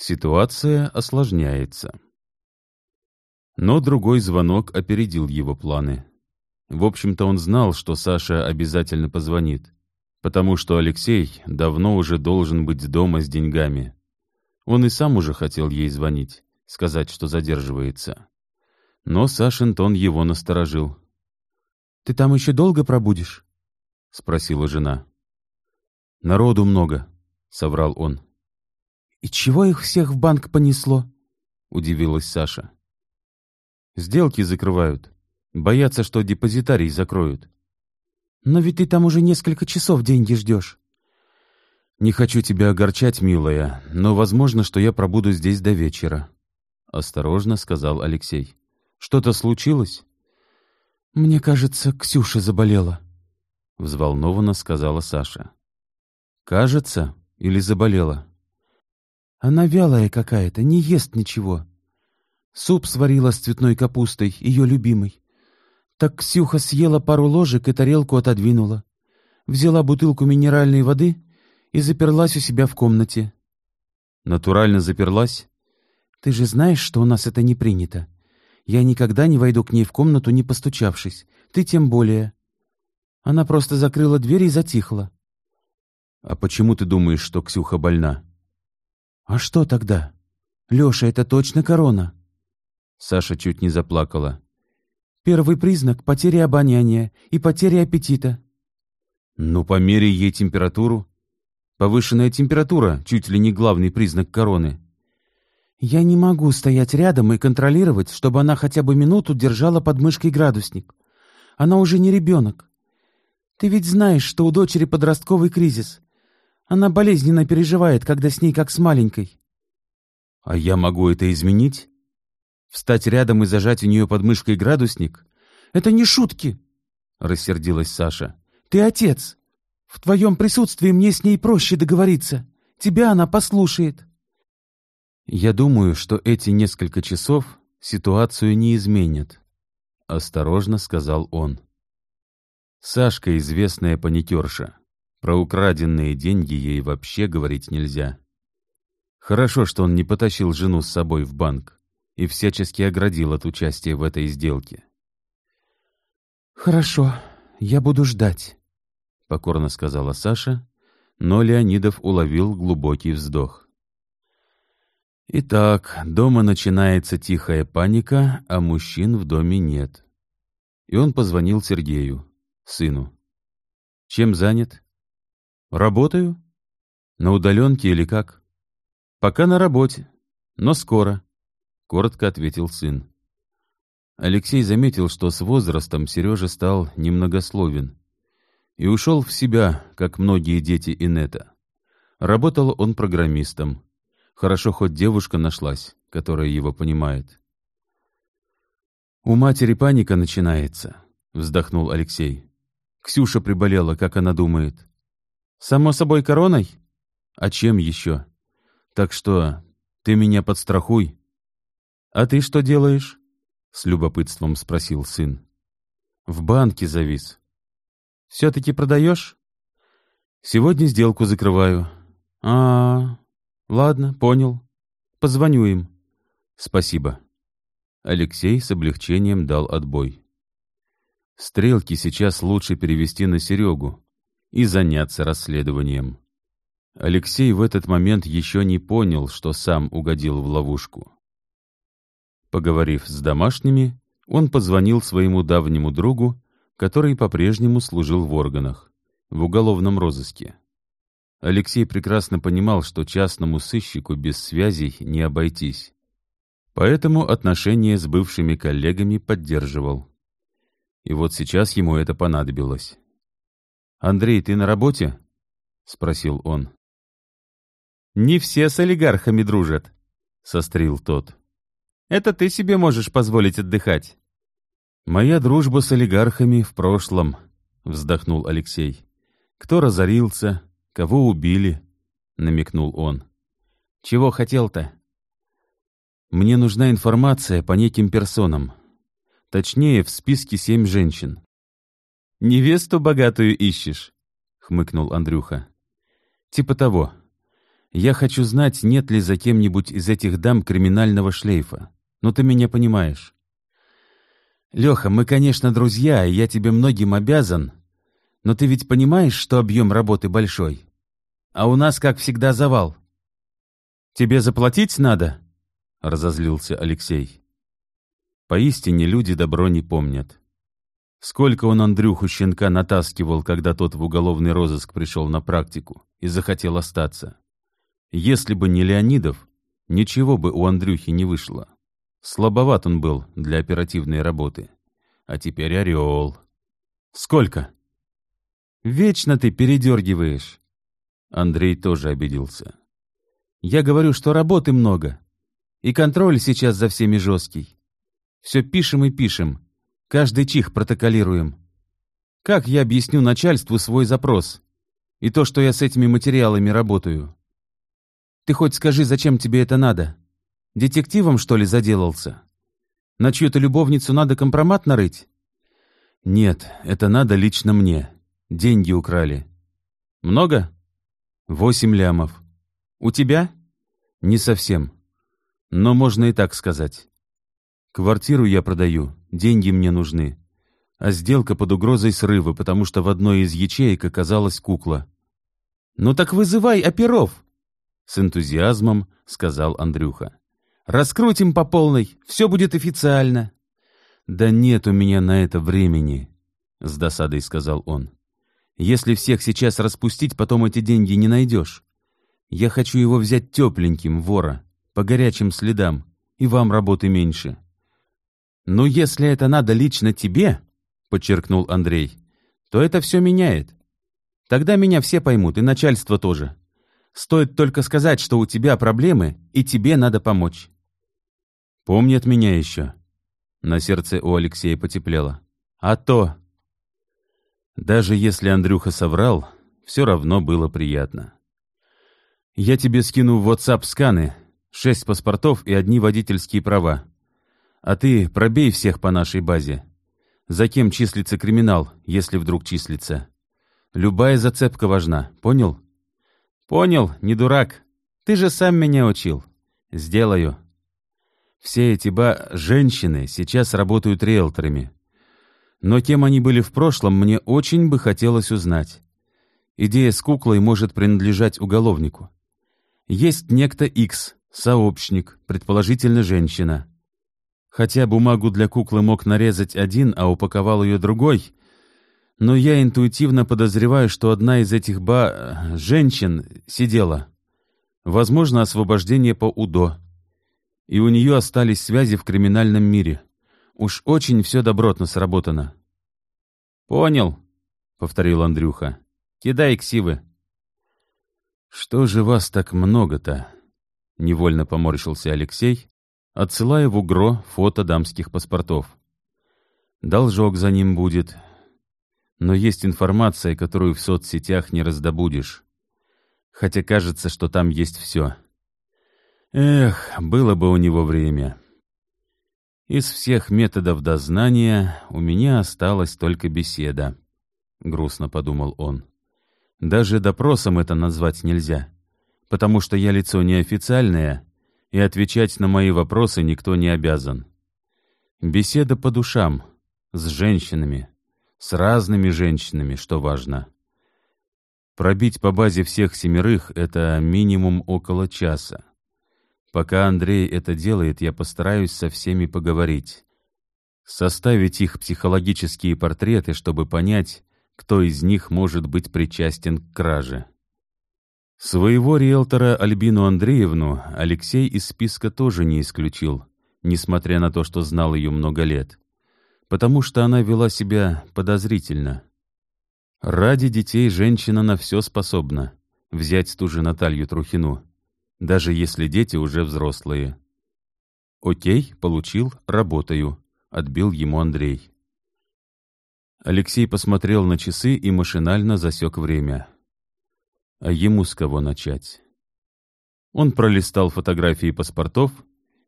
Ситуация осложняется. Но другой звонок опередил его планы. В общем-то, он знал, что Саша обязательно позвонит, потому что Алексей давно уже должен быть дома с деньгами. Он и сам уже хотел ей звонить, сказать, что задерживается. Но Сашин тон его насторожил. «Ты там еще долго пробудешь?» — спросила жена. «Народу много», — соврал он. «И чего их всех в банк понесло?» — удивилась Саша. «Сделки закрывают. Боятся, что депозитарий закроют». «Но ведь ты там уже несколько часов деньги ждешь». «Не хочу тебя огорчать, милая, но возможно, что я пробуду здесь до вечера», — осторожно сказал Алексей. «Что-то случилось?» «Мне кажется, Ксюша заболела», — взволнованно сказала Саша. «Кажется или заболела?» «Она вялая какая-то, не ест ничего. Суп сварила с цветной капустой, ее любимый. Так Ксюха съела пару ложек и тарелку отодвинула. Взяла бутылку минеральной воды и заперлась у себя в комнате. Натурально заперлась? Ты же знаешь, что у нас это не принято. Я никогда не войду к ней в комнату, не постучавшись. Ты тем более. Она просто закрыла дверь и затихла. А почему ты думаешь, что Ксюха больна? А что тогда? Лёша, это точно корона. Саша чуть не заплакала. Первый признак — потеря обоняния и потеря аппетита. Ну, померяй ей температуру. Повышенная температура — чуть ли не главный признак короны. Я не могу стоять рядом и контролировать, чтобы она хотя бы минуту держала под мышкой градусник. Она уже не ребенок. Ты ведь знаешь, что у дочери подростковый кризис. Она болезненно переживает, когда с ней как с маленькой. А я могу это изменить? Встать рядом и зажать у нее под мышкой градусник? Это не шутки, — рассердилась Саша. Ты отец. В твоем присутствии мне с ней проще договориться. Тебя она послушает. Я думаю, что эти несколько часов ситуацию не изменят, — осторожно сказал он. Сашка — известная паникерша. Про украденные деньги ей вообще говорить нельзя. Хорошо, что он не потащил жену с собой в банк и всячески оградил от участия в этой сделке. «Хорошо, я буду ждать», — покорно сказала Саша, но Леонидов уловил глубокий вздох. Итак, дома начинается тихая паника, а мужчин в доме нет. И он позвонил Сергею, сыну. «Чем занят?» «Работаю. На удаленке или как?» «Пока на работе, но скоро». — коротко ответил сын. Алексей заметил, что с возрастом Сережа стал немногословен и ушел в себя, как многие дети Инета. Работал он программистом. Хорошо, хоть девушка нашлась, которая его понимает. «У матери паника начинается», — вздохнул Алексей. «Ксюша приболела, как она думает». «Само собой короной?» «А чем еще? Так что ты меня подстрахуй». «А ты что делаешь?» — с любопытством спросил сын. «В банке завис». «Все-таки продаешь?» «Сегодня сделку закрываю». А, -а, а ладно, понял. Позвоню им». «Спасибо». Алексей с облегчением дал отбой. Стрелки сейчас лучше перевести на Серегу и заняться расследованием. Алексей в этот момент еще не понял, что сам угодил в ловушку. Поговорив с домашними, он позвонил своему давнему другу, который по-прежнему служил в органах, в уголовном розыске. Алексей прекрасно понимал, что частному сыщику без связей не обойтись. Поэтому отношения с бывшими коллегами поддерживал. И вот сейчас ему это понадобилось. «Андрей, ты на работе?» — спросил он. «Не все с олигархами дружат», — сострил тот. Это ты себе можешь позволить отдыхать. Моя дружба с олигархами в прошлом, вздохнул Алексей. Кто разорился, кого убили, намекнул он. Чего хотел-то? Мне нужна информация по неким персонам. Точнее, в списке семь женщин. «Невесту богатую ищешь?» — хмыкнул Андрюха. «Типа того. Я хочу знать, нет ли за кем-нибудь из этих дам криминального шлейфа. Ну, ты меня понимаешь. Леха, мы, конечно, друзья, и я тебе многим обязан, но ты ведь понимаешь, что объем работы большой? А у нас, как всегда, завал. Тебе заплатить надо? Разозлился Алексей. Поистине люди добро не помнят. Сколько он Андрюху щенка натаскивал, когда тот в уголовный розыск пришел на практику и захотел остаться. Если бы не Леонидов, ничего бы у Андрюхи не вышло. Слабоват он был для оперативной работы. А теперь орел. Сколько? Вечно ты передергиваешь. Андрей тоже обиделся. Я говорю, что работы много. И контроль сейчас за всеми жесткий. Все пишем и пишем. Каждый чих протоколируем. Как я объясню начальству свой запрос? И то, что я с этими материалами работаю? Ты хоть скажи, зачем тебе это надо? Детективом, что ли, заделался? На чью-то любовницу надо компромат нарыть? Нет, это надо лично мне. Деньги украли. Много? Восемь лямов. У тебя? Не совсем. Но можно и так сказать. Квартиру я продаю, деньги мне нужны. А сделка под угрозой срыва, потому что в одной из ячеек оказалась кукла. «Ну так вызывай оперов!» С энтузиазмом сказал Андрюха. «Раскрутим по полной, все будет официально». «Да нет у меня на это времени», — с досадой сказал он. «Если всех сейчас распустить, потом эти деньги не найдешь. Я хочу его взять тепленьким, вора, по горячим следам, и вам работы меньше». «Ну, если это надо лично тебе», — подчеркнул Андрей, — «то это все меняет. Тогда меня все поймут, и начальство тоже. Стоит только сказать, что у тебя проблемы, и тебе надо помочь». «Помнят меня еще». На сердце у Алексея потеплело. «А то...» Даже если Андрюха соврал, все равно было приятно. «Я тебе скину в WhatsApp сканы, шесть паспортов и одни водительские права. А ты пробей всех по нашей базе. За кем числится криминал, если вдруг числится? Любая зацепка важна, понял? Понял, не дурак. Ты же сам меня учил. Сделаю. Все эти ба... женщины сейчас работают риэлторами. Но кем они были в прошлом, мне очень бы хотелось узнать. Идея с куклой может принадлежать уголовнику. Есть некто X, сообщник, предположительно женщина. Хотя бумагу для куклы мог нарезать один, а упаковал ее другой, но я интуитивно подозреваю, что одна из этих ба... женщин сидела. Возможно, освобождение по УДО. И у нее остались связи в криминальном мире. Уж очень все добротно сработано. «Понял», — повторил Андрюха. «Кидай ксивы». «Что же вас так много-то?» — невольно поморщился Алексей, отсылая в УГРО фото дамских паспортов. Должок за ним будет. Но есть информация, которую в соцсетях не раздобудешь. Хотя кажется, что там есть все. Эх, было бы у него время. Из всех методов дознания у меня осталась только беседа, — грустно подумал он. Даже допросом это назвать нельзя, потому что я лицо неофициальное — и отвечать на мои вопросы никто не обязан. Беседа по душам, с женщинами, с разными женщинами, что важно. Пробить по базе всех семерых — это минимум около часа. Пока Андрей это делает, я постараюсь со всеми поговорить. Составить их психологические портреты, чтобы понять, кто из них может быть причастен к краже. Своего риэлтора Альбину Андреевну Алексей из списка тоже не исключил, несмотря на то, что знал ее много лет, потому что она вела себя подозрительно. Ради детей женщина на все способна, взять ту же Наталью Трухину, даже если дети уже взрослые. «Окей, получил, работаю», — отбил ему Андрей. Алексей посмотрел на часы и машинально засек время а ему с кого начать. Он пролистал фотографии паспортов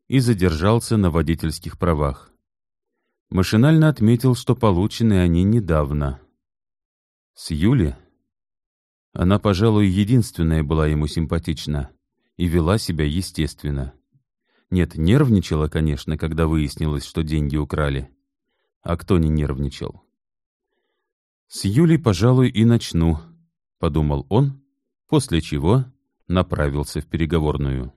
и задержался на водительских правах. Машинально отметил, что получены они недавно. С Юли? Она, пожалуй, единственная была ему симпатична. и вела себя естественно. Нет, нервничала, конечно, когда выяснилось, что деньги украли. А кто не нервничал? «С Юлей, пожалуй, и начну», — подумал он, после чего направился в переговорную.